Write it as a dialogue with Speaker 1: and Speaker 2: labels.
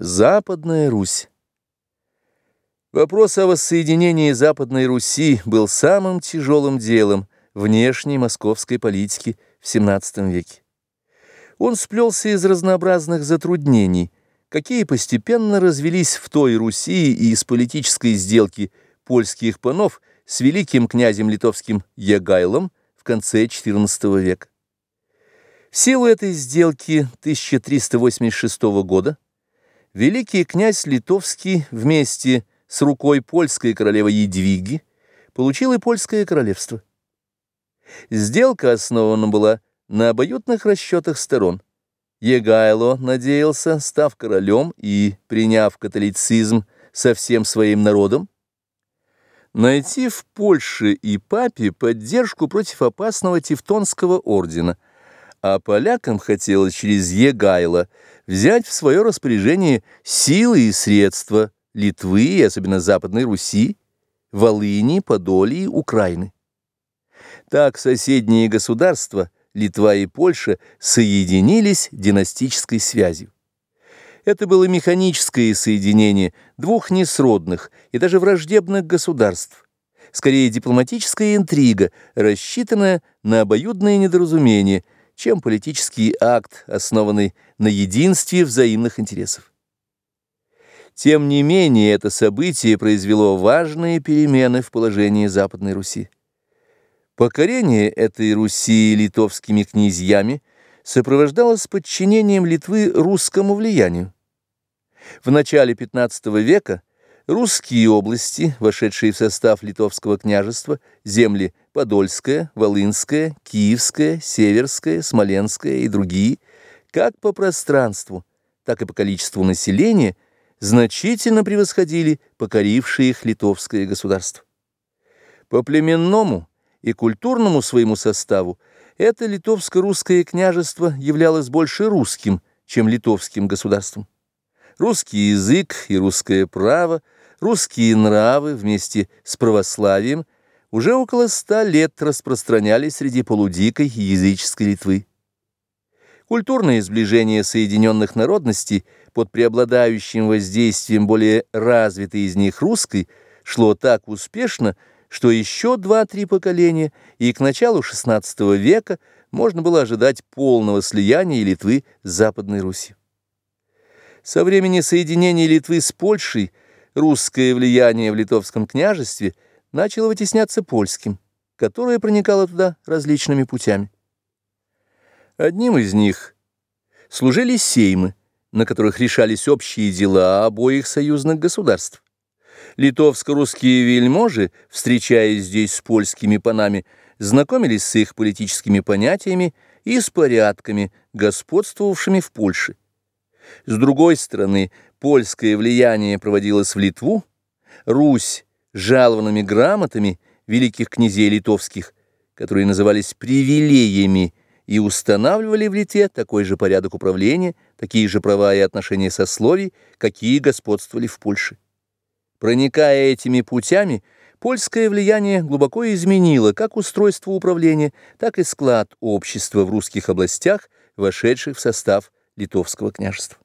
Speaker 1: Западная Русь Вопрос о воссоединении Западной Руси был самым тяжелым делом внешней московской политики в XVII веке. Он сплелся из разнообразных затруднений, какие постепенно развелись в той Руси и из политической сделки польских панов с великим князем литовским Егайлом в конце XIV века. В силу этой сделки 1386 года великий князь Литовский вместе с рукой польской королевы Едвиги получил и польское королевство. Сделка основана была на обоюдных расчетах сторон. Егайло надеялся, став королем и приняв католицизм со всем своим народом, найти в Польше и папе поддержку против опасного Тевтонского ордена, а полякам хотелось через Егайло взять в свое распоряжение силы и средства Литвы и особенно Западной Руси, Волыни, Подолии, Украины. Так соседние государства, Литва и Польша, соединились династической связью. Это было механическое соединение двух несродных и даже враждебных государств, скорее дипломатическая интрига, рассчитанная на обоюдное недоразумение, чем политический акт, основанный на единстве взаимных интересов. Тем не менее, это событие произвело важные перемены в положении Западной Руси. Покорение этой Руси литовскими князьями сопровождалось подчинением Литвы русскому влиянию. В начале XV века русские области, вошедшие в состав литовского княжества, земли Подольская, Волынская, Киевская, Северская, Смоленская и другие, как по пространству, так и по количеству населения – значительно превосходили покорившие их литовское государство. По племенному и культурному своему составу это литовско-русское княжество являлось больше русским, чем литовским государством. Русский язык и русское право, русские нравы вместе с православием уже около ста лет распространялись среди полудикой языческой Литвы. Культурное сближение соединенных народностей под преобладающим воздействием более развитой из них русской шло так успешно, что еще два-три поколения, и к началу XVI века можно было ожидать полного слияния Литвы с Западной Руси. Со времени соединения Литвы с Польшей русское влияние в литовском княжестве начало вытесняться польским, которое проникало туда различными путями. Одним из них служили сеймы, на которых решались общие дела обоих союзных государств. Литовско-русские вельможи, встречаясь здесь с польскими панами, знакомились с их политическими понятиями и с порядками, господствовавшими в Польше. С другой стороны, польское влияние проводилось в Литву, Русь жалованными грамотами великих князей литовских, которые назывались привилегиями, и устанавливали в Литве такой же порядок управления, такие же права и отношения сословий, какие господствовали в Польше. Проникая этими путями, польское влияние глубоко изменило как устройство управления, так и склад общества в русских областях, вошедших в состав литовского княжества.